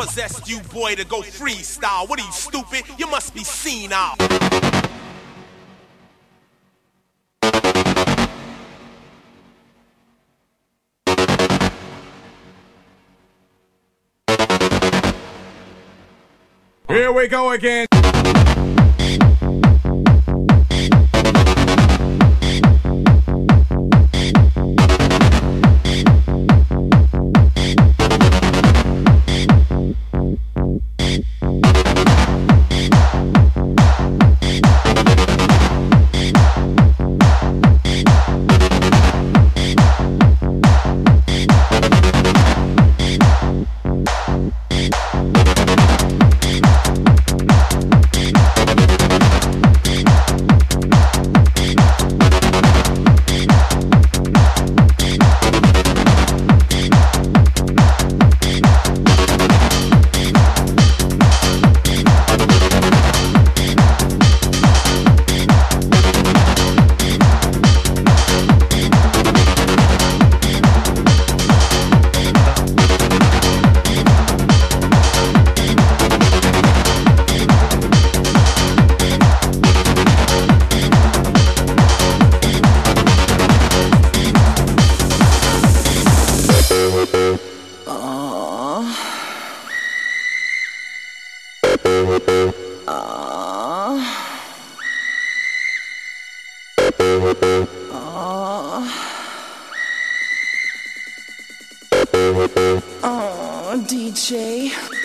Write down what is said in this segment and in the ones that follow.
possessed you, boy, to go freestyle? What are you, stupid? You must be senile. Here we go again. Oh, DJ.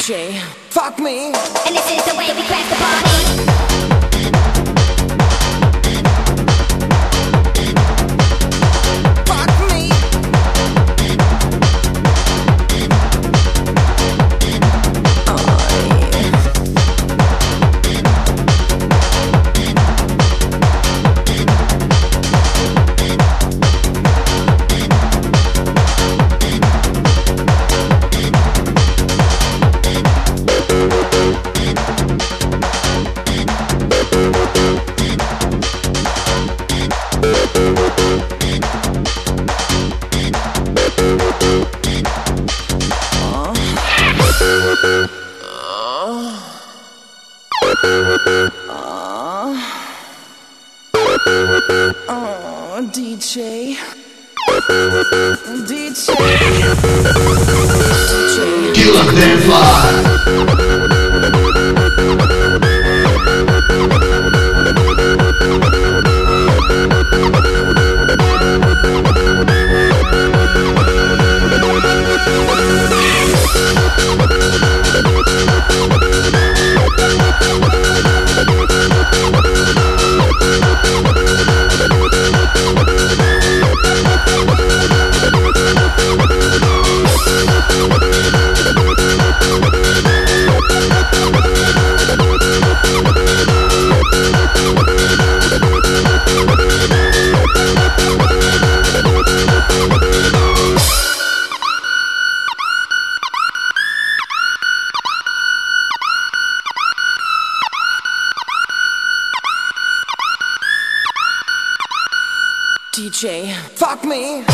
DJ. Fuck me. And this is the way we crash the party. Oh, DJ. DJ. DJ. Killer Dan Fly. DJ, fuck me.